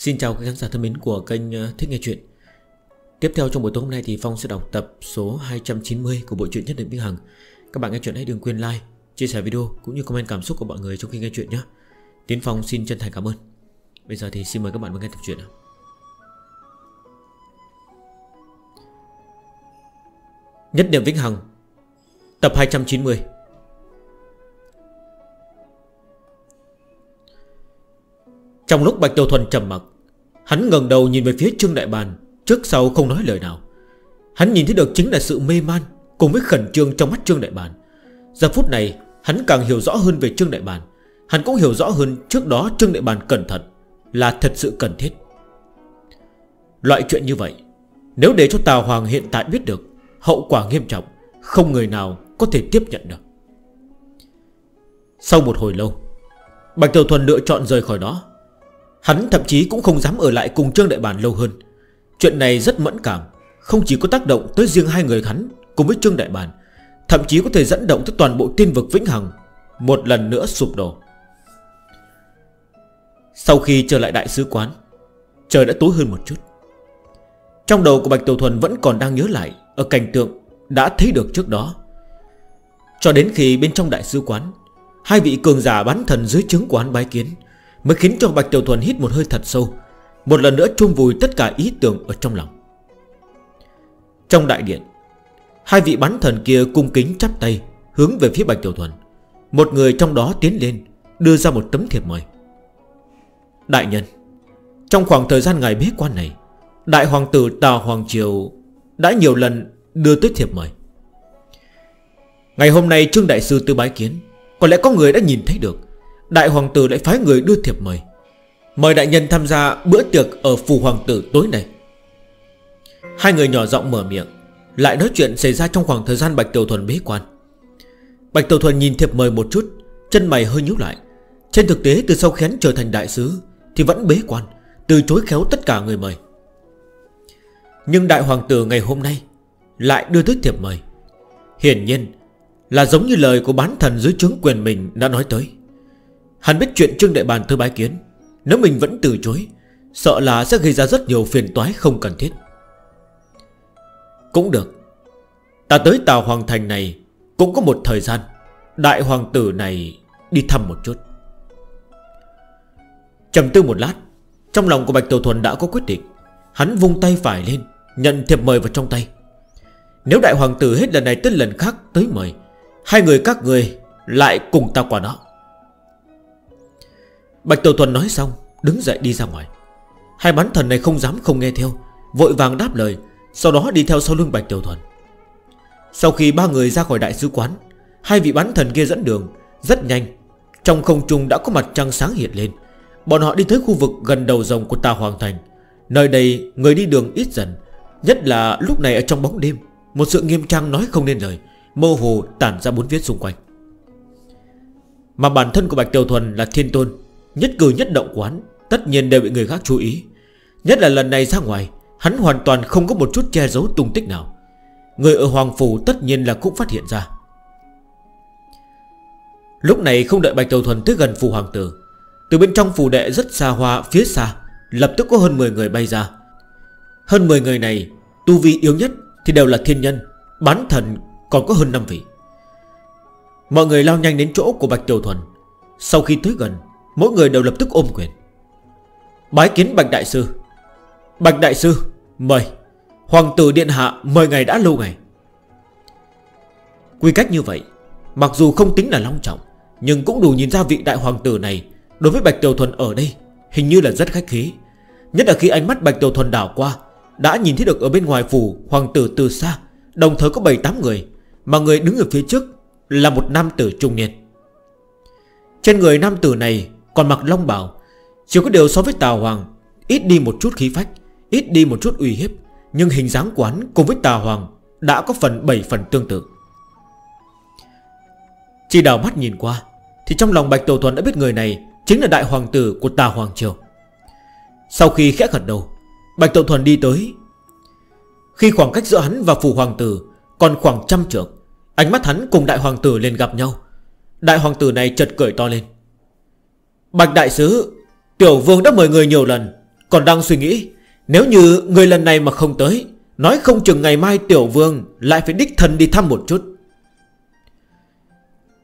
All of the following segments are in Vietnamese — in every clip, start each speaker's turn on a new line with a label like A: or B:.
A: Xin chào các khán giả thân mến của kênh ờ, Thích Nghe Chuyện. Tiếp theo trong buổi tối hôm nay thì Phong sẽ đọc tập số 290 của bộ truyện Nhất định Vĩnh Hằng. Các bạn nghe chuyện hãy đừng quên like, chia sẻ video cũng như comment cảm xúc của mọi người trong khi nghe chuyện nhé. Tiến Phong xin chân thành cảm ơn. Bây giờ thì xin mời các bạn vào nghe tập truyện nào. Nhất niệm Vĩnh Hằng Tập 290 Trong lúc Bạch Tiêu Thuần trầm mặc, Hắn ngần đầu nhìn về phía Trương Đại Bàn, Trước sau không nói lời nào. Hắn nhìn thấy được chính là sự mê man Cùng với khẩn trương trong mắt Trương Đại Bàn. Giờ phút này, hắn càng hiểu rõ hơn về Trương Đại Bàn. Hắn cũng hiểu rõ hơn trước đó Trương Đại Bàn cẩn thận Là thật sự cần thiết. Loại chuyện như vậy, Nếu để cho Tào Hoàng hiện tại biết được, Hậu quả nghiêm trọng, Không người nào có thể tiếp nhận được. Sau một hồi lâu, Bạch Tiểu Thuần lựa chọn rời khỏi đó. Hắn thậm chí cũng không dám ở lại cùng Trương Đại Bản lâu hơn. Chuyện này rất mẫn cảm, Không chỉ có tác động tới riêng hai người hắn Cùng với Trương Đại Bản, Thậm chí có thể dẫn động tới toàn bộ tiên vực Vĩnh Hằng, Một lần nữa sụp đổ. Sau khi trở lại đại sứ quán, Trời đã tối hơn một chút. Trong đầu của Bạch Tiểu Thuần vẫn còn đang nhớ lại Ở cảnh tượng đã thấy được trước đó. Cho đến khi bên trong đại sứ quán, Hai vị cường giả bán thần dưới chứng quán bái kiến Mới khiến cho Bạch Tiểu Thuần hít một hơi thật sâu, Một lần nữa chôn vùi tất cả ý tưởng ở trong lòng. Trong đại điện, Hai vị bắn thần kia cung kính chắp tay, Hướng về phía Bạch Tiểu Thuần. Một người trong đó tiến lên, Đưa ra một tấm thiệp mời. Đại nhân, Trong khoảng thời gian ngày bế quan này, Đại hoàng tử tà Hoàng Triều Đã nhiều lần đưa tới thiệp mời. Ngày hôm nay Trương Đại Sư Tư Bái Kiến, Có lẽ có người đã nhìn thấy được. Đại hoàng tử lại phái người đưa thiệp mời. Mời đại nhân tham gia bữa tiệc ở phủ hoàng tử tối nay. Hai người nhỏ giọng mở miệng, Lại nói chuyện xảy ra trong khoảng thời gian Bạch Tiểu Thuần bế quan. Bạch Tiểu Thuần nhìn thiệp mời một chút, Chân mày hơi nhíu lại. Trên thực tế, từ sau khén trở thành đại sứ, Thì vẫn bế quan, Từ chối khéo tất cả người mời. Nhưng đại hoàng tử ngày hôm nay Lại đưa tới thiệp mời. Hiển nhiên là giống như lời của bán thần dưới chứng quyền mình đã nói tới. Hắn biết chuyện Trương Đại Bàn tới bái kiến. Nếu mình vẫn từ chối, Sợ là sẽ gây ra rất nhiều phiền toái không cần thiết. Cũng được. Ta tới Tàu Hoàng Thành này Cũng có một thời gian. Đại Hoàng tử này đi thăm một chút. Trầm tư một lát, Trong lòng của Bạch Tiểu Thuần đã có quyết định. Hắn vung tay phải lên, Nhận thiệp mời vào trong tay. Nếu đại hoàng tử hết lần này tới lần khác tới mời, Hai người các người lại cùng ta qua đó. Bạch Tiểu Thuần nói xong, Đứng dậy đi ra ngoài. Hai bán thần này không dám không nghe theo, Vội vàng đáp lời, Sau đó đi theo sau lưng Bạch Tiểu Thuần. Sau khi ba người ra khỏi đại sứ quán, Hai vị bán thần kia dẫn đường, Rất nhanh. Trong không trung đã có mặt trăng sáng hiện lên. Bọn họ đi tới khu vực gần đầu rồng của Tà Hoàng Thành. Nơi đây, người đi đường ít dần, Nhất là lúc này ở trong bóng đêm, Một sự nghiêm trang nói không nên lời, Mơ hồ tản ra bốn viết xung quanh. Mà bản thân của Bạch Tiểu Thuần là thiên tôn Nhất cử nhất động của Tất nhiên đều bị người khác chú ý. Nhất là lần này ra ngoài, Hắn hoàn toàn không có một chút che giấu tung tích nào. Người ở Hoàng Phủ tất nhiên là cũng phát hiện ra. Lúc này không đợi Bạch Đầu Thuần tới gần Phủ Hoàng Tử, Từ bên trong phủ đệ rất xa hoa, phía xa, Lập tức có hơn 10 người bay ra. Hơn 10 người này, Tu vi yếu nhất thì đều là thiên nhân, Bán thần còn có hơn 5 vị. Mọi người lao nhanh đến chỗ của Bạch Tiểu Thuần. Sau khi tới gần Mỗi người đều lập tức ôm quyền. Bái kiến Bạch Đại Sư. Bạch Đại Sư, Mời. Hoàng tử Điện Hạ, mời ngày đã lâu ngày. Quy cách như vậy, Mặc dù không tính là long trọng, Nhưng cũng đủ nhìn ra vị đại hoàng tử này Đối với Bạch Tiểu Thuần ở đây Hình như là rất khách khí. Nhất là khi ánh mắt Bạch Tiểu Thuần đảo qua, Đã nhìn thấy được ở bên ngoài phủ hoàng tử từ xa, Đồng thời có 7-8 người, Mà người đứng ở phía trước Là một nam tử trung niên. Trên người nam tử này còn mặc long bào, Chỉ có điều so với Tà Hoàng, Ít đi một chút khí phách, Ít đi một chút uy hiếp, Nhưng hình dáng quán cùng với Tà Hoàng Đã có phần 7 phần tương tự. Chỉ đào mắt nhìn qua, Thì trong lòng Bạch Tổ Thuần đã biết người này Chính là đại hoàng tử của Tà Hoàng Triều. Sau khi khẽ gật đầu, Bạch Tổ Thuần đi tới. Khi khoảng cách giữa hắn và phù hoàng tử Còn khoảng trăm trượng, Ánh mắt hắn cùng đại hoàng tử lên gặp nhau. Đại hoàng tử này chợt cười to lên. Bạch Đại Sứ, Tiểu Vương đã mời người nhiều lần. Còn đang suy nghĩ, Nếu như người lần này mà không tới, Nói không chừng ngày mai Tiểu Vương Lại phải đích thân đi thăm một chút.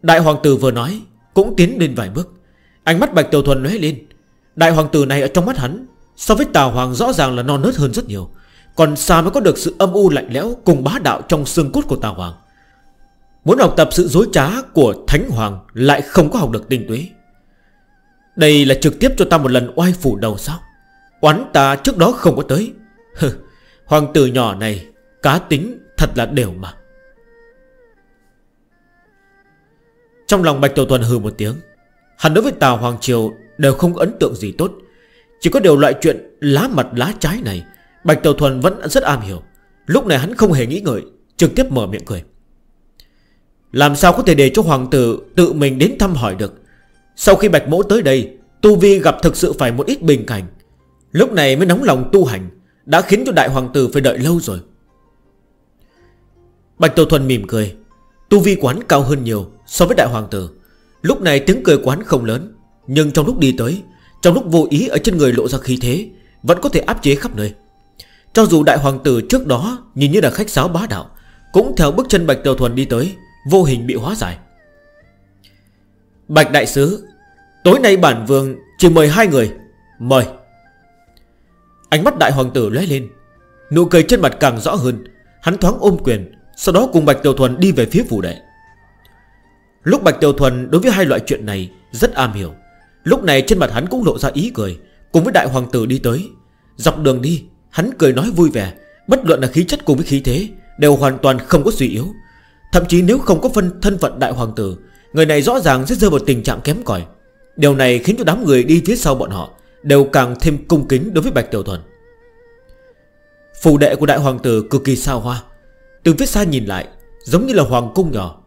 A: Đại Hoàng Tử vừa nói, Cũng tiến lên vài bước. Ánh mắt Bạch Tiểu Thuần lóe lên. Đại Hoàng Tử này ở trong mắt hắn, So với Tào Hoàng rõ ràng là non nớt hơn rất nhiều. Còn xa mới có được sự âm u lạnh lẽo Cùng bá đạo trong xương cốt của Tào Hoàng. Muốn học tập sự dối trá của Thánh Hoàng Lại không có học được tinh túy. Đây là trực tiếp cho ta một lần oai phủ đầu sao? Oán ta trước đó không có tới. Hừ, Hoàng tử nhỏ này Cá tính thật là đều mà. Trong lòng Bạch Tiểu thuần hừ một tiếng. Hắn đối với Tào Hoàng Triều Đều không ấn tượng gì tốt. Chỉ có điều loại chuyện lá mặt lá trái này Bạch Tiểu Thuần vẫn rất am hiểu. Lúc này hắn không hề nghĩ ngợi Trực tiếp mở miệng cười. Làm sao có thể để cho hoàng tử tự mình đến thăm hỏi được? Sau khi Bạch Mỗ tới đây, Tu Vi gặp thực sự phải một ít bình cảnh. Lúc này mới nóng lòng tu hành, Đã khiến cho đại hoàng tử phải đợi lâu rồi. Bạch Tổ Thuần mỉm cười. Tu Vi quán cao hơn nhiều so với đại hoàng tử. Lúc này tiếng cười quán không lớn, Nhưng trong lúc đi tới, Trong lúc vô ý ở trên người lộ ra khí thế, Vẫn có thể áp chế khắp nơi. Cho dù đại hoàng tử trước đó Nhìn như là khách sáo bá đạo, Cũng theo bước chân Bạch Tiểu Thuần đi tới, Vô hình bị hóa giải. Bạch Đại Sứ, Tối nay bản vương chỉ mời hai người. Mời. Ánh mắt đại hoàng tử lóe lên, Nụ cười trên mặt càng rõ hơn. Hắn thoáng ôm quyền, Sau đó cùng Bạch Tiểu Thuần đi về phía phủ đệ. Lúc Bạch Tiểu Thuần đối với hai loại chuyện này Rất am hiểu. Lúc này trên mặt hắn cũng lộ ra ý cười, Cùng với đại hoàng tử đi tới. Dọc đường đi, hắn cười nói vui vẻ, Bất luận là khí chất cùng với khí thế, Đều hoàn toàn không có suy yếu. Thậm chí nếu không có phân thân phận đại hoàng tử Người này rõ ràng sẽ rơi vào tình trạng kém cỏi. Điều này khiến cho đám người đi phía sau bọn họ Đều càng thêm cung kính đối với Bạch Tiểu Thuần. Phù đệ của đại hoàng tử cực kỳ sao hoa. Từ phía xa nhìn lại, Giống như là hoàng cung nhỏ.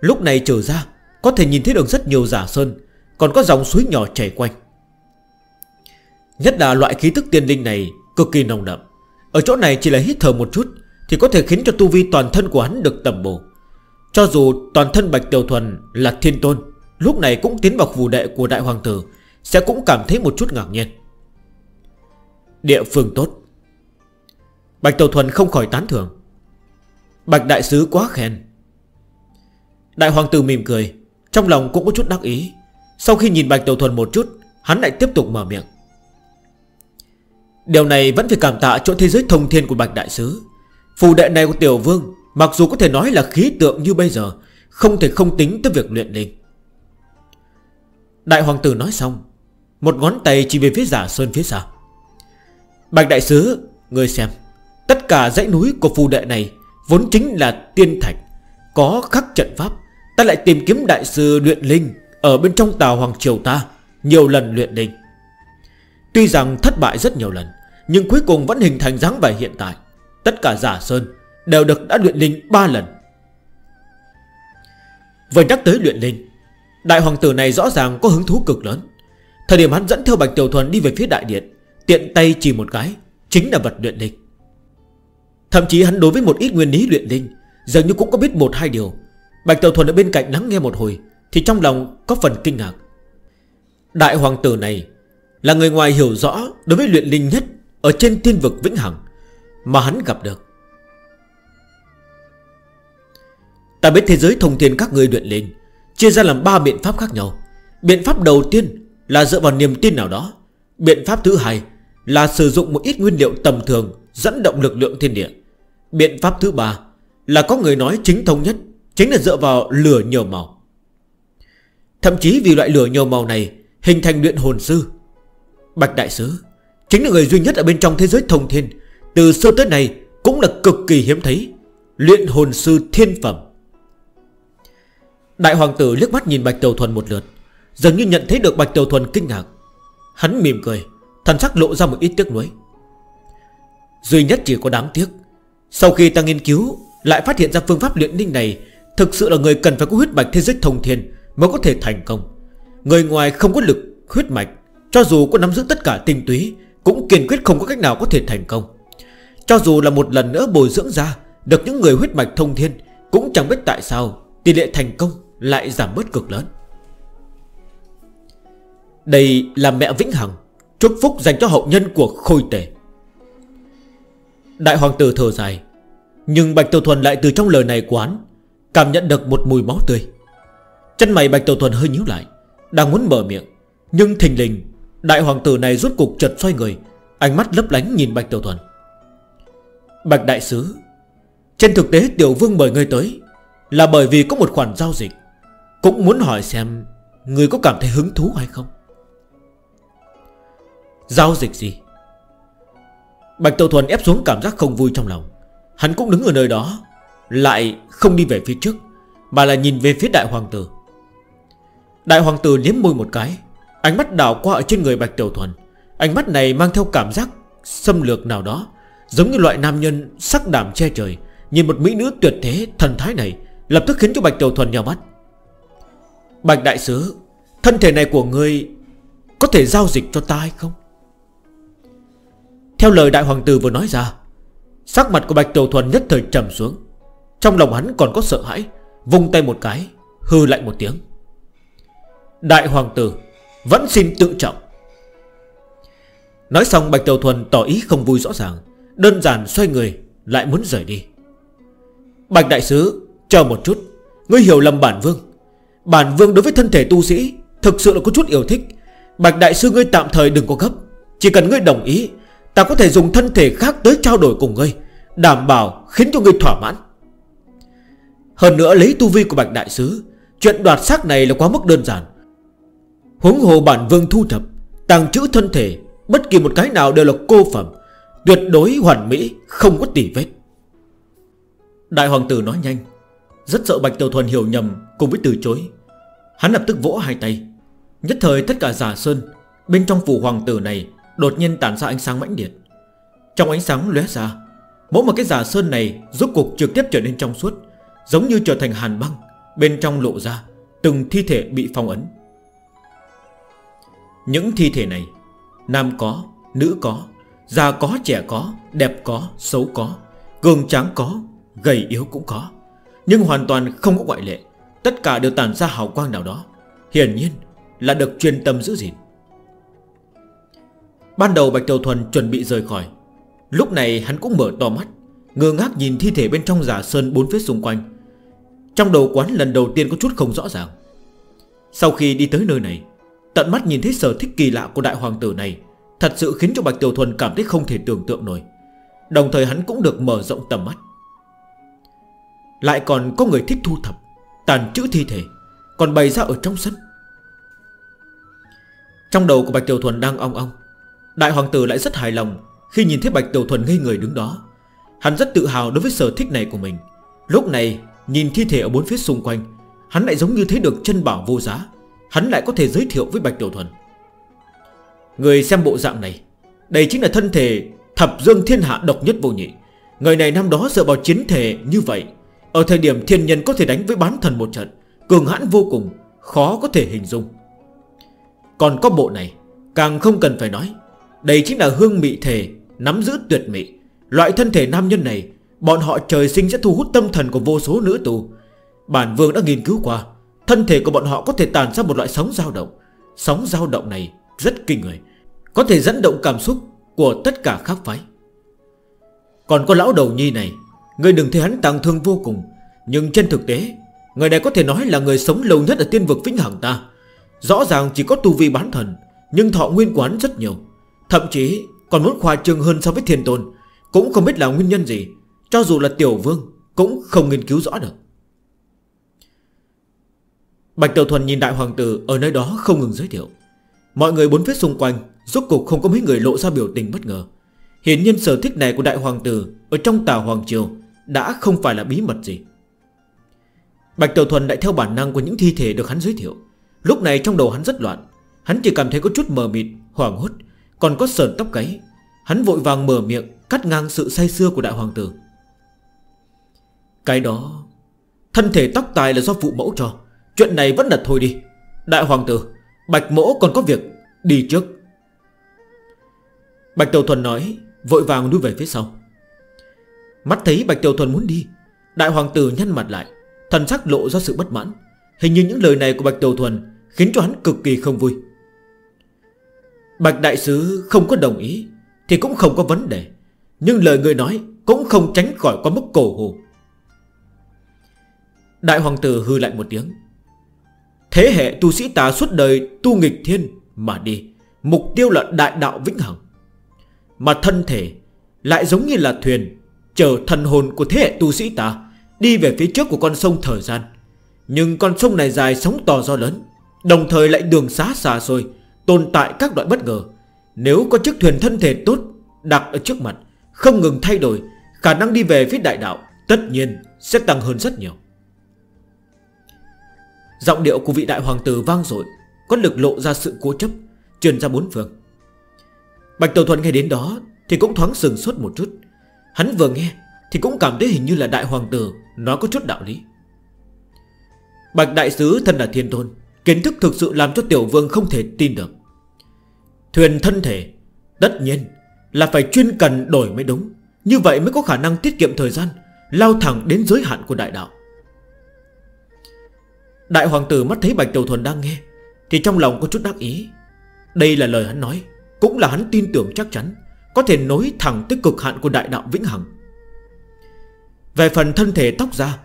A: Lúc này trở ra, Có thể nhìn thấy được rất nhiều giả sơn, Còn có dòng suối nhỏ chảy quanh. Nhất là loại khí thức tiên linh này Cực kỳ nồng đậm. Ở chỗ này chỉ là hít thở một chút Thì có thể khiến cho tu vi toàn thân của hắn được tầm bổ. Cho dù toàn thân Bạch Tiểu Thuần là thiên tôn, Lúc này cũng tiến vào phù đệ của đại hoàng tử, Sẽ cũng cảm thấy một chút ngạc nhiên. Địa phương tốt. Bạch Tiểu Thuần không khỏi tán thưởng. Bạch Đại Sứ quá khen. Đại hoàng tử mỉm cười, Trong lòng cũng có chút đắc ý. Sau khi nhìn Bạch Tiểu Thuần một chút, Hắn lại tiếp tục mở miệng. Điều này vẫn phải cảm tạ chỗ thế giới thông thiên của Bạch Đại Sứ. Phù đệ này của Tiểu Vương Mặc dù có thể nói là khí tượng như bây giờ, Không thể không tính tới việc luyện linh Đại hoàng tử nói xong, Một ngón tay chỉ về phía giả sơn phía sau Bạch đại sứ Người xem, Tất cả dãy núi của phù đệ này Vốn chính là tiên thạch, Có khắc trận pháp, Ta lại tìm kiếm đại sư luyện linh Ở bên trong tàu hoàng triều ta Nhiều lần luyện linh Tuy rằng thất bại rất nhiều lần, Nhưng cuối cùng vẫn hình thành dáng vẻ hiện tại. Tất cả giả sơn Đều được đã luyện linh 3 lần. Vừa nhắc tới luyện linh, Đại hoàng tử này rõ ràng có hứng thú cực lớn. Thời điểm hắn dẫn theo Bạch Tiểu Thuần đi về phía đại điện, Tiện tay chỉ một cái, Chính là vật luyện linh. Thậm chí hắn đối với một ít nguyên lý luyện linh, Dường như cũng có biết một hai điều. Bạch Tiểu Thuần ở bên cạnh lắng nghe một hồi, Thì trong lòng có phần kinh ngạc. Đại hoàng tử này Là người ngoài hiểu rõ đối với luyện linh nhất Ở trên thiên vực Vĩnh Hằng Mà hắn gặp được. Ta biết thế giới thông thiên các người luyện lên, Chia ra làm ba biện pháp khác nhau. Biện pháp đầu tiên là dựa vào niềm tin nào đó. Biện pháp thứ hai là sử dụng một ít nguyên liệu tầm thường, Dẫn động lực lượng thiên địa. Biện pháp thứ ba là có người nói chính thống nhất, Chính là dựa vào lửa nhiều màu. Thậm chí vì loại lửa nhiều màu này Hình thành luyện hồn sư. Bạch Đại Sứ, Chính là người duy nhất ở bên trong thế giới thông thiên, Từ sơ tới này cũng là cực kỳ hiếm thấy Luyện hồn sư thiên phẩm. Đại hoàng tử liếc mắt nhìn Bạch Tiểu Thuần một lượt, Dường như nhận thấy được Bạch Tiểu Thuần kinh ngạc. Hắn mỉm cười, Thần sắc lộ ra một ít tiếc nuối. Duy nhất chỉ có đáng tiếc, Sau khi ta nghiên cứu, Lại phát hiện ra phương pháp luyện ninh này Thực sự là người cần phải có huyết mạch thế giới thông thiên Mới có thể thành công. Người ngoài không có lực huyết mạch, Cho dù có nắm giữ tất cả tinh túy, Cũng kiên quyết không có cách nào có thể thành công. Cho dù là một lần nữa bồi dưỡng ra Được những người huyết mạch thông thiên, Cũng chẳng biết tại sao Tỷ lệ thành công lại giảm bớt cực lớn. Đây là mẹ Vĩnh Hằng Chúc phúc dành cho hậu nhân của khôi tể Đại hoàng tử thở dài, Nhưng Bạch Tiểu Thuần lại từ trong lời này quán Cảm nhận được một mùi máu tươi. Chân mày Bạch Tiểu Thuần hơi nhíu lại, Đang muốn mở miệng, Nhưng thình lình, Đại hoàng tử này rút cục chật xoay người, Ánh mắt lấp lánh nhìn Bạch Tiểu Thuần. Bạch Đại Sứ, Trên thực tế Tiểu Vương mời ngươi tới Là bởi vì có một khoản giao dịch. Cũng muốn hỏi xem Người có cảm thấy hứng thú hay không. Giao dịch gì? Bạch Tàu Thuần ép xuống cảm giác không vui trong lòng. Hắn cũng đứng ở nơi đó, Lại không đi về phía trước, Mà là nhìn về phía đại hoàng tử. Đại hoàng tử liếm môi một cái, Ánh mắt đảo qua ở trên người Bạch Tiểu Thuần. Ánh mắt này mang theo cảm giác Xâm lược nào đó, Giống như loại nam nhân sắc đảm che trời, Nhìn một mỹ nữ tuyệt thế, thần thái này, Lập tức khiến cho Bạch Tiểu Thuần nhào mắt. Bạch Đại Sứ, Thân thể này của người Có thể giao dịch cho ta hay không? Theo lời Đại Hoàng Tử vừa nói ra, Sắc mặt của Bạch Tiểu Thuần nhất thời trầm xuống. Trong lòng hắn còn có sợ hãi Vùng tay một cái, Hư lạnh một tiếng. Đại Hoàng Tử, Vẫn xin tự trọng. Nói xong, Bạch Tiểu Thuần tỏ ý không vui rõ ràng, Đơn giản xoay người, Lại muốn rời đi. Bạch Đại Sứ, Chờ một chút, Ngươi hiểu lầm bản vương. Bản vương đối với thân thể tu sĩ, Thực sự là có chút yêu thích. Bạch đại sư ngươi tạm thời đừng có gấp. Chỉ cần ngươi đồng ý, Ta có thể dùng thân thể khác tới trao đổi cùng ngươi, Đảm bảo khiến cho ngươi thỏa mãn. Hơn nữa lấy tu vi của bạch đại sứ Chuyện đoạt xác này là quá mức đơn giản. Huống hồ bản vương thu thập, Tàng trữ thân thể, Bất kỳ một cái nào đều là cô phẩm, Tuyệt đối hoàn mỹ, Không có tỉ vết. Đại hoàng tử nói nhanh, Rất sợ Bạch Tiểu Thuần hiểu nhầm Cùng với từ chối. Hắn lập tức vỗ hai tay. Nhất thời tất cả giả sơn Bên trong phủ hoàng tử này Đột nhiên tản ra ánh sáng mãnh liệt. Trong ánh sáng lóe ra Mỗi một cái giả sơn này rốt cuộc trực tiếp trở nên trong suốt Giống như trở thành hàn băng Bên trong lộ ra Từng thi thể bị phong ấn. Những thi thể này Nam có, nữ có Già có, trẻ có, đẹp có, xấu có Cường tráng có, gầy yếu cũng có Nhưng hoàn toàn không có ngoại lệ. Tất cả đều tản ra hào quang nào đó. Hiển nhiên là được chuyên tâm giữ gìn. Ban đầu Bạch Tiểu Thuần chuẩn bị rời khỏi. Lúc này hắn cũng mở to mắt, Ngơ ngác nhìn thi thể bên trong giả sơn bốn phía xung quanh. Trong đầu quán lần đầu tiên có chút không rõ ràng. Sau khi đi tới nơi này, Tận mắt nhìn thấy sở thích kỳ lạ của đại hoàng tử này, Thật sự khiến cho Bạch Tiểu Thuần cảm thấy không thể tưởng tượng nổi. Đồng thời hắn cũng được mở rộng tầm mắt. Lại còn có người thích thu thập. Tàn chữ thi thể, Còn bày ra ở trong sân. Trong đầu của Bạch Tiểu Thuần đang ong ong, Đại hoàng tử lại rất hài lòng Khi nhìn thấy Bạch Tiểu Thuần ngây người đứng đó. Hắn rất tự hào đối với sở thích này của mình. Lúc này, nhìn thi thể ở bốn phía xung quanh, Hắn lại giống như thấy được chân bảo vô giá. Hắn lại có thể giới thiệu với Bạch Tiểu Thuần. Người xem bộ dạng này, Đây chính là thân thể Thập Dương Thiên Hạ độc nhất vô nhị. Người này năm đó dựa vào chiến thể như vậy ở thời điểm thiên nhân có thể đánh với bán thần một trận, Cường hãn vô cùng, Khó có thể hình dung. Còn có bộ này, Càng không cần phải nói. Đây chính là hương mị thể, Nắm giữ tuyệt mị. Loại thân thể nam nhân này, Bọn họ trời sinh sẽ thu hút tâm thần của vô số nữ tù. Bản vương đã nghiên cứu qua, Thân thể của bọn họ có thể tàn ra một loại sóng dao động. Sóng dao động này rất kinh người, Có thể dẫn động cảm xúc Của tất cả khác phái. Còn có lão đầu nhi này Người đừng thấy hắn tàng thương vô cùng. Nhưng trên thực tế, Người này có thể nói là người sống lâu nhất ở tiên vực vĩnh hằng ta. Rõ ràng chỉ có tu vi bán thần, Nhưng thọ nguyên quán rất nhiều. Thậm chí còn muốn khoa trương hơn so với thiên tôn, Cũng không biết là nguyên nhân gì. Cho dù là tiểu vương, Cũng không nghiên cứu rõ được. Bạch Tiểu Thuần nhìn đại hoàng tử Ở nơi đó không ngừng giới thiệu. Mọi người bốn phía xung quanh, Rốt cục không có mấy người lộ ra biểu tình bất ngờ. Hiển nhiên sở thích này của đại hoàng tử Ở trong tà hoàng triều đã không phải là bí mật gì. Bạch Tiểu Thuần lại theo bản năng của những thi thể được hắn giới thiệu. Lúc này trong đầu hắn rất loạn. Hắn chỉ cảm thấy có chút mờ mịt, hoảng hốt Còn có sờn tóc cấy. Hắn vội vàng mở miệng Cắt ngang sự say xưa của đại hoàng tử. Cái đó Thân thể tóc tài là do phụ mẫu cho. Chuyện này vẫn là thôi đi. Đại hoàng tử Bạch mẫu còn có việc Đi trước. Bạch Tiểu Thuần nói Vội vàng đuôi về phía sau. Mắt thấy Bạch Tiểu Thuần muốn đi, Đại hoàng tử nhăn mặt lại, Thần sắc lộ ra sự bất mãn. Hình như những lời này của Bạch Tiểu Thuần Khiến cho hắn cực kỳ không vui. Bạch Đại Sứ không có đồng ý Thì cũng không có vấn đề, Nhưng lời người nói cũng không tránh khỏi có mức cổ hồ. Đại hoàng tử hư lại một tiếng. Thế hệ tu sĩ ta suốt đời tu nghịch thiên mà đi, Mục tiêu là đại đạo vĩnh hằng. Mà thân thể lại giống như là thuyền Chở thần hồn của thế hệ tu sĩ ta Đi về phía trước của con sông thời gian. Nhưng con sông này dài sóng to do lớn, Đồng thời lại đường xá xa xôi, Tồn tại các loại bất ngờ. Nếu có chiếc thuyền thân thể tốt Đặt ở trước mặt, Không ngừng thay đổi, Khả năng đi về phía đại đạo Tất nhiên sẽ tăng hơn rất nhiều. Giọng điệu của vị đại hoàng tử vang dội, Có lực lộ ra sự cố chấp, Truyền ra bốn phương. Bạch Tàu Thuận nghe đến đó Thì cũng thoáng sừng suốt một chút. Hắn vừa nghe Thì cũng cảm thấy hình như là đại hoàng tử nó có chút đạo lý. Bạch đại sứ thân là thiên tôn, Kiến thức thực sự làm cho tiểu vương không thể tin được. Thuyền thân thể, Tất nhiên là phải chuyên cần đổi mới đúng. Như vậy mới có khả năng tiết kiệm thời gian, Lao thẳng đến giới hạn của đại đạo. Đại hoàng tử mắt thấy Bạch Tiểu Thuần đang nghe Thì trong lòng có chút đắc ý. Đây là lời hắn nói, Cũng là hắn tin tưởng chắc chắn. Có thể nối thẳng tới cực hạn của đại đạo Vĩnh Hằng. Về phần thân thể tóc ra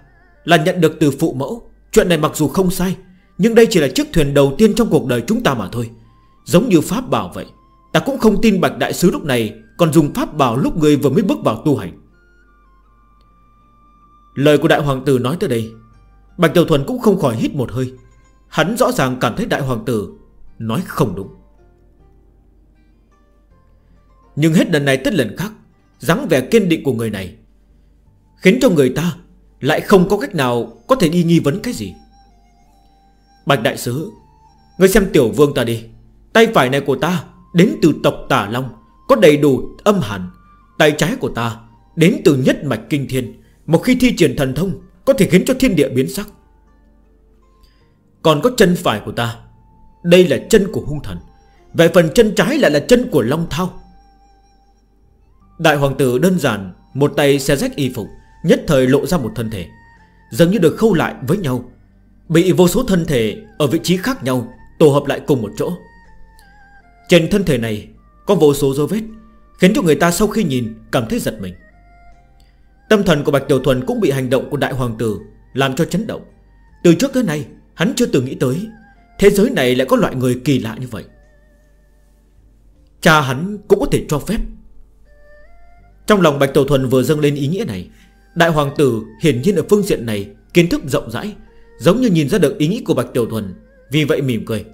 A: Là nhận được từ phụ mẫu, Chuyện này mặc dù không sai, Nhưng đây chỉ là chiếc thuyền đầu tiên trong cuộc đời chúng ta mà thôi. Giống như Pháp bảo vậy, Ta cũng không tin Bạch Đại Sứ lúc này Còn dùng Pháp bảo lúc người vừa mới bước vào tu hành. Lời của Đại Hoàng Tử nói tới đây, Bạch Tiểu Thuần cũng không khỏi hít một hơi. Hắn rõ ràng cảm thấy Đại Hoàng Tử Nói không đúng. Nhưng hết lần này tới lần khác, dáng vẻ kiên định của người này Khiến cho người ta Lại không có cách nào có thể đi nghi vấn cái gì. Bạch đại sứ, Ngươi xem tiểu vương ta đi. Tay phải này của ta Đến từ tộc tả long, Có đầy đủ âm hẳn Tay trái của ta Đến từ nhất mạch kinh thiên, Một khi thi triển thần thông Có thể khiến cho thiên địa biến sắc. Còn có chân phải của ta, Đây là chân của hung thần, Về phần chân trái lại là chân của long thao. Đại hoàng tử đơn giản, Một tay xe rách y phục, Nhất thời lộ ra một thân thể. Giống như được khâu lại với nhau. Bị vô số thân thể ở vị trí khác nhau Tổ hợp lại cùng một chỗ. Trên thân thể này Có vô số dấu vết, Khiến cho người ta sau khi nhìn cảm thấy giật mình. Tâm thần của Bạch Tiểu Thuần cũng bị hành động của Đại Hoàng Tử Làm cho chấn động. Từ trước tới nay, hắn chưa từng nghĩ tới, Thế giới này lại có loại người kỳ lạ như vậy. Cha hắn cũng có thể cho phép trong lòng Bạch Tàu Thuần vừa dâng lên ý nghĩa này, Đại Hoàng Tử hiển nhiên ở phương diện này Kiến thức rộng rãi, Giống như nhìn ra được ý nghĩ của Bạch Tiểu Thuần, Vì vậy mỉm cười.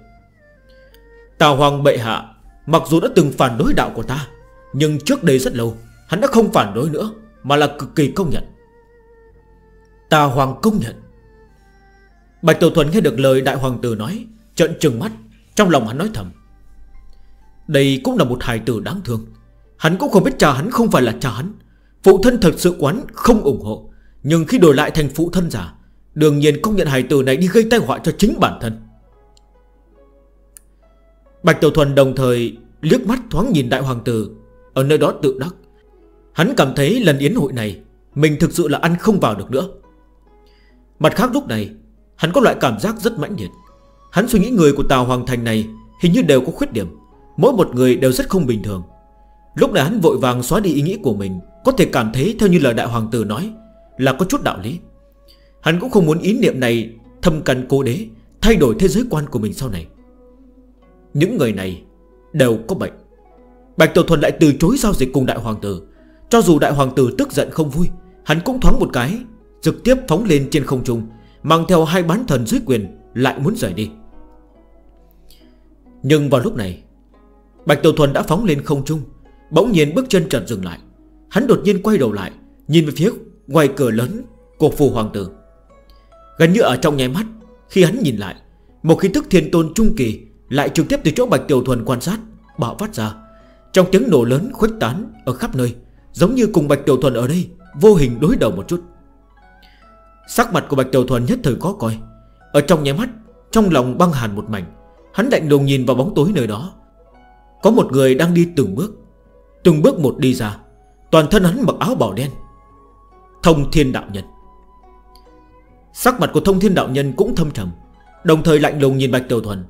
A: Tào Hoàng bệ hạ, Mặc dù đã từng phản đối đạo của ta, Nhưng trước đây rất lâu, Hắn đã không phản đối nữa, Mà là cực kỳ công nhận. Tào Hoàng công nhận. Bạch Tiểu Thuần nghe được lời Đại Hoàng Tử nói Trận trừng mắt, Trong lòng hắn nói thầm. Đây cũng là một hài tử đáng thương. Hắn cũng không biết cha hắn không phải là cha hắn. Phụ thân thật sự quán không ủng hộ. Nhưng khi đổi lại thành phụ thân giả Đương nhiên không nhận hài tử này đi gây tai họa cho chính bản thân. Bạch Tiểu Thuần đồng thời liếc mắt thoáng nhìn đại hoàng tử, Ở nơi đó tự đắc. Hắn cảm thấy lần yến hội này, Mình thực sự là ăn không vào được nữa. Mặt khác lúc này, Hắn có loại cảm giác rất mãnh liệt. Hắn suy nghĩ người của Tào Hoàng Thành này Hình như đều có khuyết điểm. Mỗi một người đều rất không bình thường. Lúc này hắn vội vàng xóa đi ý nghĩ của mình, Có thể cảm thấy theo như lời đại hoàng tử nói, Là có chút đạo lý. Hắn cũng không muốn ý niệm này thâm căn cô đế Thay đổi thế giới quan của mình sau này. Những người này đều có bệnh. Bạch Tiểu Thuần lại từ chối giao dịch cùng đại hoàng tử. Cho dù đại hoàng tử tức giận không vui, Hắn cũng thoáng một cái, Trực tiếp phóng lên trên không trung, Mang theo hai bán thần dưới quyền Lại muốn rời đi. Nhưng vào lúc này, Bạch Tiểu Thuần đã phóng lên không trung Bỗng nhiên bước chân chợt dừng lại. Hắn đột nhiên quay đầu lại, Nhìn về phía ngoài cửa lớn của phù hoàng tử. Gần như ở trong nháy mắt, Khi hắn nhìn lại, Một khí tức thiên tôn trung kỳ Lại trực tiếp từ chỗ Bạch Tiểu Thuần quan sát, Bạo phát ra. Trong tiếng nổ lớn khuếch tán ở khắp nơi, Giống như cùng Bạch Tiểu Thuần ở đây, Vô hình đối đầu một chút. Sắc mặt của Bạch Tiểu Thuần nhất thời có coi. Ở trong nháy mắt, Trong lòng băng hàn một mảnh, Hắn lạnh lùng nhìn vào bóng tối nơi đó. Có một người đang đi từng bước. Từng bước một đi ra, Toàn thân hắn mặc áo bảo đen. Thông thiên đạo nhân. Sắc mặt của thông thiên đạo nhân cũng thâm trầm, Đồng thời lạnh lùng nhìn Bạch Tiểu Thuần.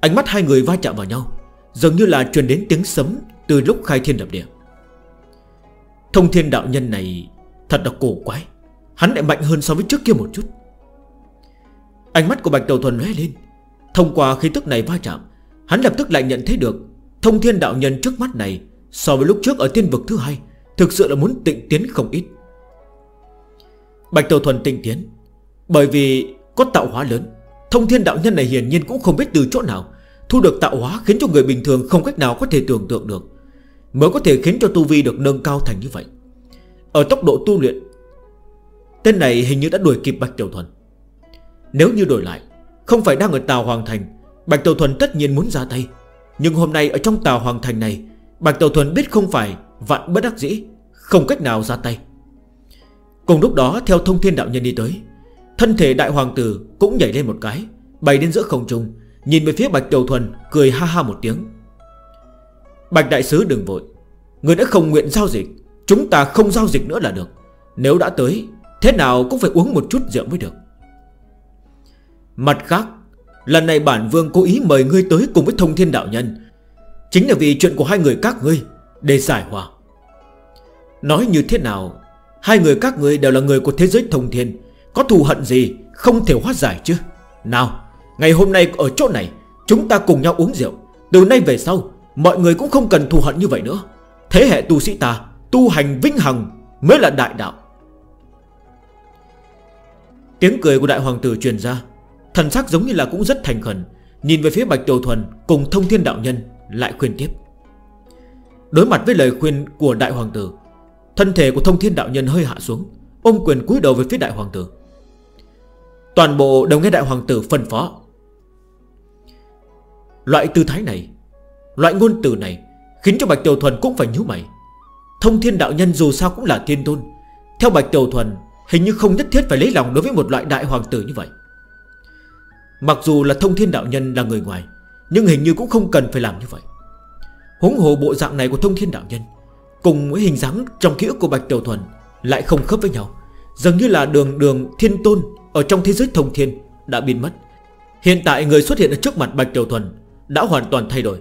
A: Ánh mắt hai người va chạm vào nhau, Dường như là truyền đến tiếng sấm Từ lúc khai thiên đập địa. Thông thiên đạo nhân này Thật là cổ quái, Hắn lại mạnh hơn so với trước kia một chút. Ánh mắt của Bạch Đầu Thuần lóe lên, Thông qua khí tức này va chạm, Hắn lập tức lại nhận thấy được Thông thiên đạo nhân trước mắt này So với lúc trước ở tiên vực thứ hai, Thực sự là muốn tịnh tiến không ít. Bạch Tiểu Thuần tịnh tiến, Bởi vì có tạo hóa lớn, Thông thiên đạo nhân này hiển nhiên cũng không biết từ chỗ nào, Thu được tạo hóa khiến cho người bình thường Không cách nào có thể tưởng tượng được, Mới có thể khiến cho tu vi được nâng cao thành như vậy. Ở tốc độ tu luyện, Tên này hình như đã đuổi kịp Bạch Tiểu Thuần. Nếu như đổi lại, Không phải đang ở Tàu Hoàng Thành, Bạch Tiểu Thuần tất nhiên muốn ra tay, Nhưng hôm nay ở trong Tàu Hoàng Thành này Bạch Tiểu Thuần biết không phải Vạn bất đắc dĩ, Không cách nào ra tay. Cùng lúc đó, theo thông thiên đạo nhân đi tới, Thân thể đại hoàng tử cũng nhảy lên một cái Bày đến giữa không trung, Nhìn về phía Bạch Tiểu Thuần cười ha ha một tiếng. Bạch Đại Sứ đừng vội, Người đã không nguyện giao dịch, Chúng ta không giao dịch nữa là được. Nếu đã tới, Thế nào cũng phải uống một chút rượu mới được. Mặt khác, Lần này bản vương cố ý mời ngươi tới cùng với thông thiên đạo nhân Chính là vì chuyện của hai người các ngươi, Để giải hòa. Nói như thế nào, Hai người các ngươi đều là người của thế giới thông thiên, Có thù hận gì không thể hóa giải chứ? Nào, Ngày hôm nay ở chỗ này, Chúng ta cùng nhau uống rượu. Từ nay về sau, Mọi người cũng không cần thù hận như vậy nữa. Thế hệ tu sĩ ta, Tu hành vinh hằng mới là đại đạo. Tiếng cười của đại hoàng tử truyền ra, Thần sắc giống như là cũng rất thành khẩn, Nhìn về phía Bạch Tiểu Thuần Cùng thông thiên đạo nhân lại khuyên tiếp. Đối mặt với lời khuyên của đại hoàng tử, Thân thể của thông thiên đạo nhân hơi hạ xuống Ông quyền cúi đầu về phía đại hoàng tử. Toàn bộ đều nghe đại hoàng tử phân phó. Loại tư thái này, Loại ngôn từ này Khiến cho Bạch Tiểu Thuần cũng phải nhú mày. Thông thiên đạo nhân dù sao cũng là thiên tôn, Theo Bạch Tiểu Thuần Hình như không nhất thiết phải lấy lòng đối với một loại đại hoàng tử như vậy. Mặc dù là thông thiên đạo nhân là người ngoài nhưng hình như cũng không cần phải làm như vậy. Huống hồ bộ dạng này của thông thiên đạo nhân, Cùng với hình dáng trong ký ức của Bạch Tiểu Thuần Lại không khớp với nhau. Dường như là đường đường thiên tôn Ở trong thế giới thông thiên đã biến mất. Hiện tại người xuất hiện ở trước mặt Bạch Tiểu Thuần Đã hoàn toàn thay đổi.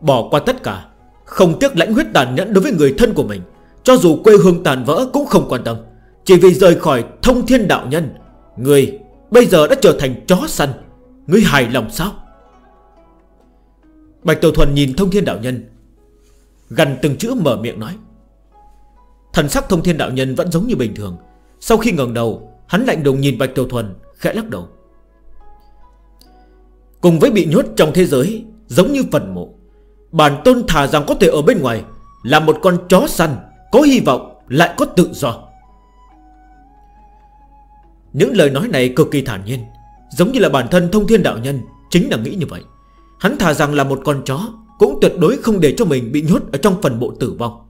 A: Bỏ qua tất cả, Không tiếc lãnh huyết tàn nhẫn đối với người thân của mình, Cho dù quê hương tàn vỡ cũng không quan tâm. Chỉ vì rời khỏi thông thiên đạo nhân, Người bây giờ đã trở thành chó săn. Người hài lòng sao? Bạch Tiểu Thuần nhìn thông thiên đạo nhân, Gần từng chữ mở miệng nói. Thần sắc thông thiên đạo nhân vẫn giống như bình thường. Sau khi ngẩng đầu, Hắn lạnh đồng nhìn Bạch Tiểu Thuần, khẽ lắc đầu. Cùng với bị nhốt trong thế giới, Giống như phần mộ, Bản tôn thà rằng có thể ở bên ngoài, Là một con chó săn, Có hy vọng, lại có tự do. Những lời nói này cực kỳ thản nhiên, Giống như là bản thân thông thiên đạo nhân Chính là nghĩ như vậy. Hắn thà rằng là một con chó, Cũng tuyệt đối không để cho mình bị nhốt ở Trong phần bộ tử vong.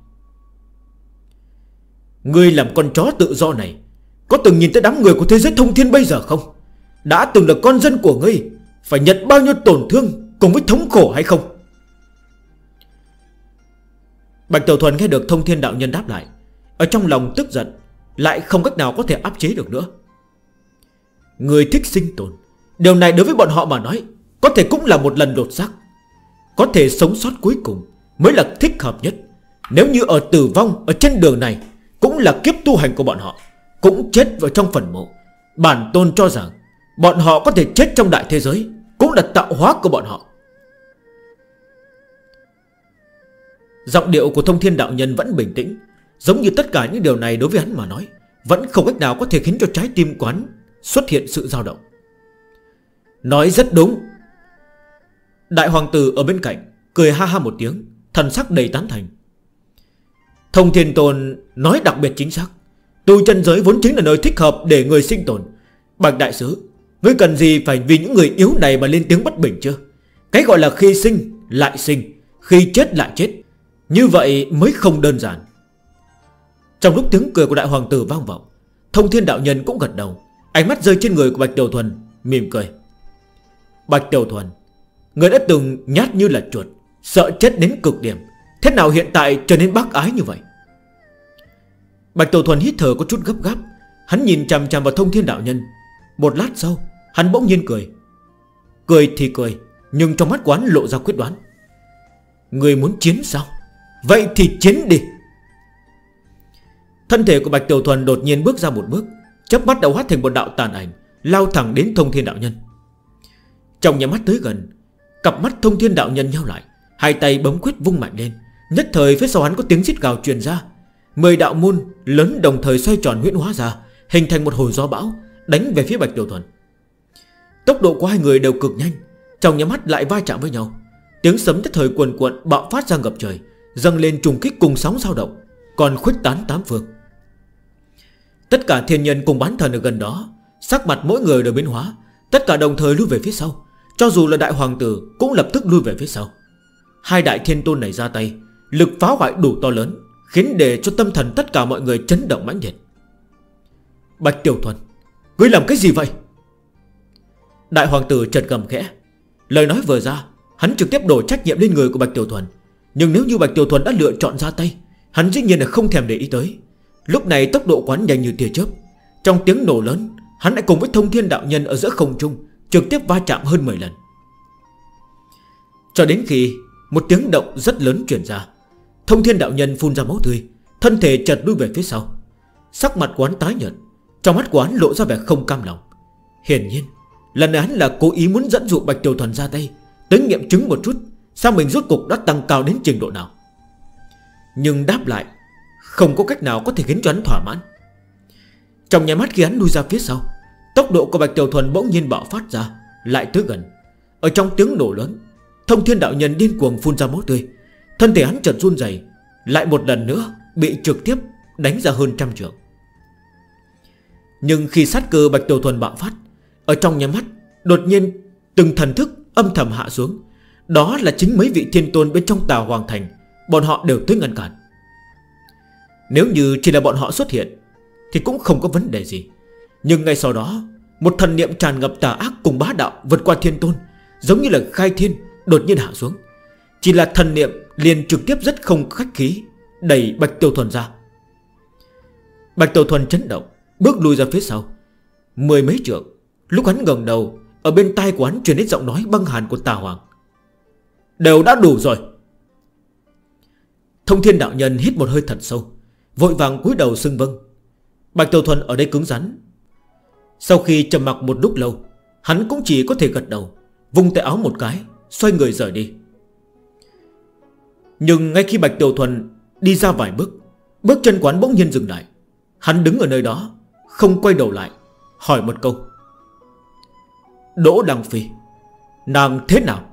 A: Người làm con chó tự do này, Có từng nhìn tới đám người của thế giới thông thiên bây giờ không? Đã từng là con dân của ngươi, Phải nhận bao nhiêu tổn thương Cùng với thống khổ hay không? Bạch Tiểu Thuần nghe được thông thiên đạo nhân đáp lại, Ở trong lòng tức giận, Lại không cách nào có thể áp chế được nữa. Người thích sinh tồn, Điều này đối với bọn họ mà nói có thể cũng là một lần đột xác. Có thể sống sót cuối cùng Mới là thích hợp nhất. Nếu như ở tử vong ở trên đường này Cũng là kiếp tu hành của bọn họ, Cũng chết vào trong phần mộ. Bản tôn cho rằng Bọn họ có thể chết trong đại thế giới Cũng là tạo hóa của bọn họ. Giọng điệu của thông thiên đạo nhân vẫn bình tĩnh, Giống như tất cả những điều này đối với hắn mà nói, Vẫn không cách nào có thể khiến cho trái tim quán Xuất hiện sự dao động. Nói rất đúng Đại hoàng tử ở bên cạnh Cười ha ha một tiếng, Thần sắc đầy tán thành. Thông thiên tôn nói đặc biệt chính xác, Tu chân giới vốn chính là nơi thích hợp để người sinh tồn. Bạch đại sứ, Ngươi cần gì phải vì những người yếu này mà lên tiếng bất bình chưa? Cái gọi là khi sinh lại sinh, Khi chết lại chết. Như vậy mới không đơn giản. Trong lúc tiếng cười của đại hoàng tử vang vọng, Thông thiên đạo nhân cũng gật đầu, Ánh mắt rơi trên người của Bạch Tiểu Thuần, Mỉm cười. Bạch Tiểu Thuần Người đã từng nhát như là chuột, Sợ chết đến cực điểm. Thế nào hiện tại trở nên bác ái như vậy? Bạch Tổ Thuần hít thở có chút gấp gáp. Hắn nhìn chằm chằm vào thông thiên đạo nhân. Một lát sau, Hắn bỗng nhiên cười. Cười thì cười, Nhưng trong mắt quán lộ ra quyết đoán. Người muốn chiến sao? Vậy thì chiến đi. Thân thể của Bạch Tiểu Thuần đột nhiên bước ra một bước Chấp mắt đầu hóa thành một đạo tàn ảnh, Lao thẳng đến thông thiên đạo nhân. Trong nhà mắt tới gần Cặp mắt thông thiên đạo nhân nhau lại, Hai tay bấm quyết vung mạnh lên. Nhất thời phía sau hắn có tiếng giết gào truyền ra. Mười đạo môn lớn đồng thời xoay tròn huyễn hóa ra, Hình thành một hồi gió bão, Đánh về phía Bạch Tiểu Thuần. Tốc độ của hai người đều cực nhanh, Trong nhắm mắt lại va chạm với nhau. Tiếng sấm nhất thời cuồn cuộn bạo phát ra ngập trời, Dâng lên trùng kích cùng sóng sao động, Còn khuếch tán tám phương. Tất cả thiên nhân cùng bán thần ở gần đó, Sắc mặt mỗi người đều biến hóa, Tất cả đồng thời lưu về phía sau. Cho dù là đại hoàng tử Cũng lập tức lui về phía sau. Hai đại thiên tôn này ra tay, Lực phá hoại đủ to lớn, Khiến để cho tâm thần tất cả mọi người chấn động mãnh liệt. Bạch Tiểu Thuần, Ngươi làm cái gì vậy? Đại hoàng tử chợt gầm khẽ. Lời nói vừa ra, Hắn trực tiếp đổ trách nhiệm lên người của Bạch Tiểu Thuần. Nhưng nếu như Bạch Tiểu Thuần đã lựa chọn ra tay, Hắn dĩ nhiên là không thèm để ý tới. Lúc này tốc độ quán nhanh như tia chớp. Trong tiếng nổ lớn, Hắn lại cùng với thông thiên đạo nhân ở giữa không trung Trực tiếp va chạm hơn 10 lần. Cho đến khi Một tiếng động rất lớn chuyển ra, Thông thiên đạo nhân phun ra máu tươi, Thân thể chật đuôi về phía sau. Sắc mặt quán tái nhợt, Trong mắt quán lộ ra vẻ không cam lòng. Hiển nhiên, Lần án là cố ý muốn dẫn dụ Bạch Tiểu Thuần ra tay, Tới nghiệm chứng một chút Sao mình rốt cục đã tăng cao đến trình độ nào. Nhưng đáp lại, Không có cách nào có thể khiến cho hắn thỏa mãn. Trong nhà mắt khi hắn đuôi ra phía sau Tốc độ của Bạch Tiểu Thuần bỗng nhiên bạo phát ra, Lại tới gần. Ở trong tiếng nổ lớn, Thông thiên đạo nhân điên cuồng phun ra máu tươi. Thân thể hắn chợt run dày Lại một lần nữa bị trực tiếp đánh ra hơn trăm trường Nhưng khi sát cơ Bạch Tiểu Thuần bạo phát, Ở trong nhà mắt, Đột nhiên từng thần thức âm thầm hạ xuống. Đó là chính mấy vị thiên tôn bên trong tàu Hoàng Thành, Bọn họ đều tới ngăn cản. Nếu như chỉ là bọn họ xuất hiện, Thì cũng không có vấn đề gì. Nhưng ngay sau đó, Một thần niệm tràn ngập tà ác cùng bá đạo vượt qua thiên tôn, Giống như là khai thiên Đột nhiên hạ xuống. Chỉ là thần niệm liền trực tiếp rất không khách khí, Đẩy Bạch Tiêu Thuần ra. Bạch Tiêu Thuần chấn động, Bước lui ra phía sau. Mười mấy trượng, Lúc hắn gần đầu, Ở bên tai của hắn truyền đến giọng nói băng hàn của tà hoàng. Đều đã đủ rồi. Thông thiên đạo nhân hít một hơi thật sâu, Vội vàng cúi đầu xưng vâng. Bạch Tiểu Thuần ở đây cứng rắn sau khi trầm mặc một lúc lâu, Hắn cũng chỉ có thể gật đầu, Vung tay áo một cái, Xoay người rời đi. Nhưng ngay khi Bạch Tiểu Thuần Đi ra vài bước Bước chân quán bỗng nhiên dừng lại. Hắn đứng ở nơi đó, Không quay đầu lại, Hỏi một câu. Đỗ Đăng Phi, Nàng thế nào?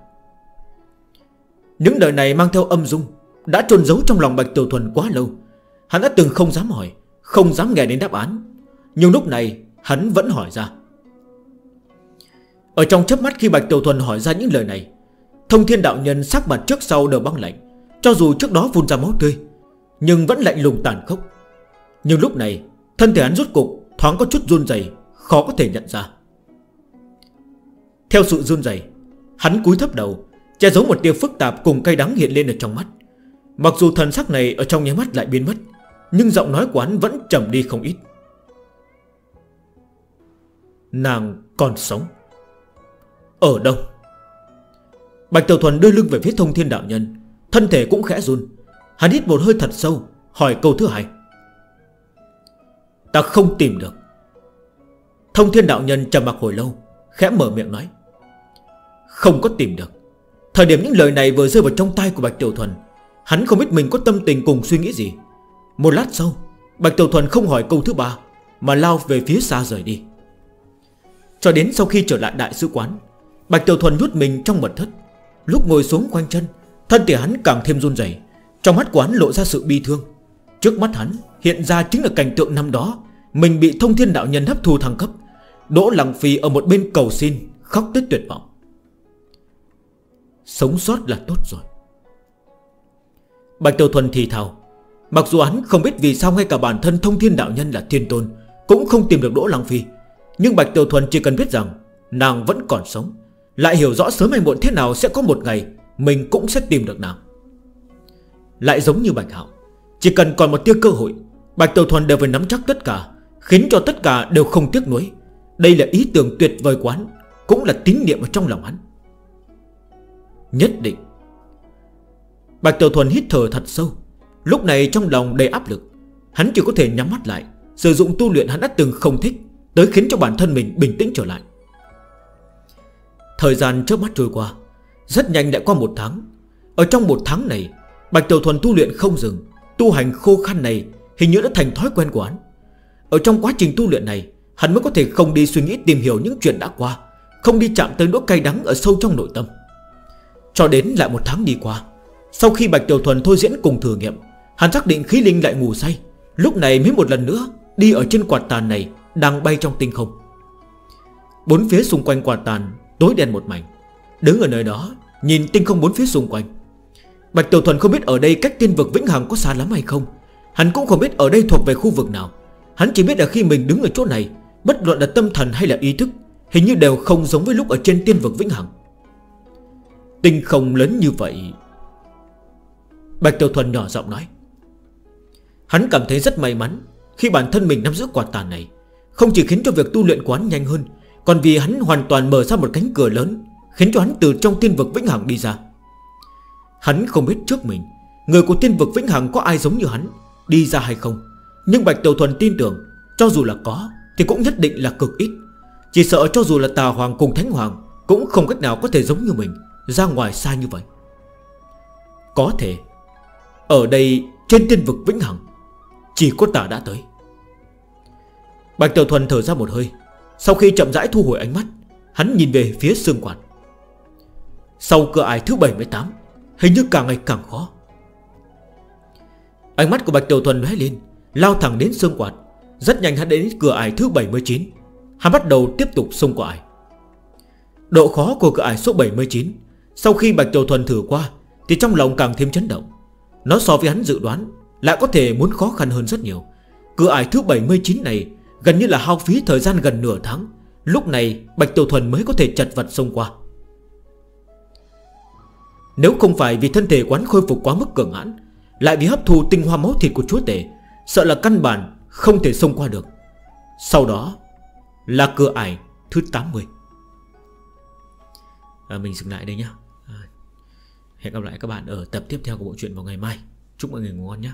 A: Những lời này mang theo âm dung, Đã trôn giấu trong lòng Bạch Tiểu Thuần quá lâu. Hắn đã từng không dám hỏi, Không dám nghe đến đáp án. Nhưng lúc này Hắn vẫn hỏi ra. Ở trong chớp mắt khi Bạch Tiểu Thuần hỏi ra những lời này, Thông thiên đạo nhân sắc mặt trước sau đều băng lạnh, Cho dù trước đó phun ra máu tươi, Nhưng vẫn lạnh lùng tàn khốc. Nhưng lúc này, Thân thể hắn rút cục thoáng có chút run dày Khó có thể nhận ra. Theo sự run dày Hắn cúi thấp đầu, Che giấu một tiêu phức tạp cùng cay đắng hiện lên ở trong mắt. Mặc dù thần sắc này ở trong nháy mắt lại biến mất, Nhưng giọng nói của hắn vẫn trầm đi không ít. Nàng còn sống. Ở đâu? Bạch Tiểu Thuần đưa lưng về phía thông thiên đạo nhân. Thân thể cũng khẽ run. Hắn hít một hơi thật sâu, Hỏi câu thứ hai. Ta không tìm được. Thông thiên đạo nhân trầm mặc hồi lâu, Khẽ mở miệng nói. Không có tìm được. Thời điểm những lời này vừa rơi vào trong tay của Bạch Tiểu Thuần, Hắn không biết mình có tâm tình cùng suy nghĩ gì. Một lát sau, Bạch Tiểu Thuần không hỏi câu thứ ba, Mà lao về phía xa rời đi. Cho đến sau khi trở lại đại sứ quán, Bạch Tiểu Thuần nhút mình trong mật thất. Lúc ngồi xuống quanh chân, Thân thể hắn càng thêm run dày Trong mắt quán lộ ra sự bi thương. Trước mắt hắn hiện ra chính là cảnh tượng năm đó, Mình bị thông thiên đạo nhân hấp thu thăng cấp, Đỗ Lăng Phi ở một bên cầu xin, Khóc tới tuyệt vọng. Sống sót là tốt rồi. Bạch Tiểu Thuần thì thào, Mặc dù hắn không biết vì sao ngay cả bản thân thông thiên đạo nhân là thiên tôn Cũng không tìm được Đỗ Lăng Phi nhưng Bạch Tiểu Thuần chỉ cần biết rằng Nàng vẫn còn sống, Lại hiểu rõ sớm hay muộn thế nào sẽ có một ngày Mình cũng sẽ tìm được nàng. Lại giống như Bạch Hạo, Chỉ cần còn một tia cơ hội, Bạch Tiểu Thuần đều phải nắm chắc tất cả, Khiến cho tất cả đều không tiếc nuối. Đây là ý tưởng tuyệt vời quán Cũng là tín niệm ở trong lòng hắn. Nhất định. Bạch Tiểu Thuần hít thở thật sâu. Lúc này trong lòng đầy áp lực, Hắn chỉ có thể nhắm mắt lại, Sử dụng tu luyện hắn đã từng không thích. Tới khiến cho bản thân mình bình tĩnh trở lại. Thời gian trước mắt trôi qua, Rất nhanh đã qua một tháng. Ở trong một tháng này, Bạch Tiểu Thuần tu luyện không dừng, Tu hành khô khăn này hình như đã thành thói quen của hắn. Ở trong quá trình tu luyện này, Hắn mới có thể không đi suy nghĩ tìm hiểu những chuyện đã qua, Không đi chạm tới nỗi cay đắng ở sâu trong nội tâm. Cho đến lại một tháng đi qua, Sau khi Bạch Tiểu Thuần thôi diễn cùng thử nghiệm, Hắn xác định khí linh lại ngủ say, Lúc này mới một lần nữa Đi ở trên quạt tàn này đang bay trong tinh không. Bốn phía xung quanh quả tàn, Tối đen một mảnh. Đứng ở nơi đó, Nhìn tinh không bốn phía xung quanh. Bạch Tiểu Thuần không biết ở đây cách tiên vực Vĩnh Hằng có xa lắm hay không. Hắn cũng không biết ở đây thuộc về khu vực nào. Hắn chỉ biết là khi mình đứng ở chỗ này, Bất luận là tâm thần hay là ý thức, Hình như đều không giống với lúc ở trên tiên vực Vĩnh Hằng. Tinh không lớn như vậy. Bạch Tiểu Thuần nhỏ giọng nói. Hắn cảm thấy rất may mắn Khi bản thân mình nắm giữ quạt tàn này. Không chỉ khiến cho việc tu luyện của hắn nhanh hơn, Còn vì hắn hoàn toàn mở ra một cánh cửa lớn, Khiến cho hắn từ trong tiên vực Vĩnh Hằng đi ra. Hắn không biết trước mình, Người của tiên vực Vĩnh Hằng có ai giống như hắn, Đi ra hay không. Nhưng Bạch Tiểu Thuần tin tưởng, Cho dù là có, Thì cũng nhất định là cực ít. Chỉ sợ cho dù là Tà Hoàng cùng Thánh Hoàng, Cũng không cách nào có thể giống như mình, Ra ngoài xa như vậy. Có thể, Ở đây, trên tiên vực Vĩnh Hằng, Chỉ có tà đã tới. Bạch Tiểu Thuần thở ra một hơi. Sau khi chậm rãi thu hồi ánh mắt, Hắn nhìn về phía xương quản Sau cửa ải thứ 78 Hình như càng ngày càng khó. Ánh mắt của Bạch Tiểu Thuần lóe lên, Lao thẳng đến xương quạt. Rất nhanh hắn đến cửa ải thứ 79 Hắn bắt đầu tiếp tục xông qua ải. Độ khó của cửa ải số 79 Sau khi Bạch Tiểu Thuần thử qua, Thì trong lòng càng thêm chấn động. Nó so với hắn dự đoán, Lại có thể muốn khó khăn hơn rất nhiều. Cửa ải thứ 79 này Gần như là hao phí thời gian gần nửa tháng. Lúc này Bạch Tiểu Thuần mới có thể chật vật xông qua. Nếu không phải vì thân thể quán khôi phục quá mức cường hãn Lại vì hấp thu tinh hoa máu thịt của chúa tể Sợ là căn bản không thể xông qua được. Sau đó Là cửa ải thứ 80 à, Mình dừng lại đây nhé à, Hẹn gặp lại các bạn ở tập tiếp theo của bộ truyện vào ngày mai. Chúc mọi người ngủ ngon nhé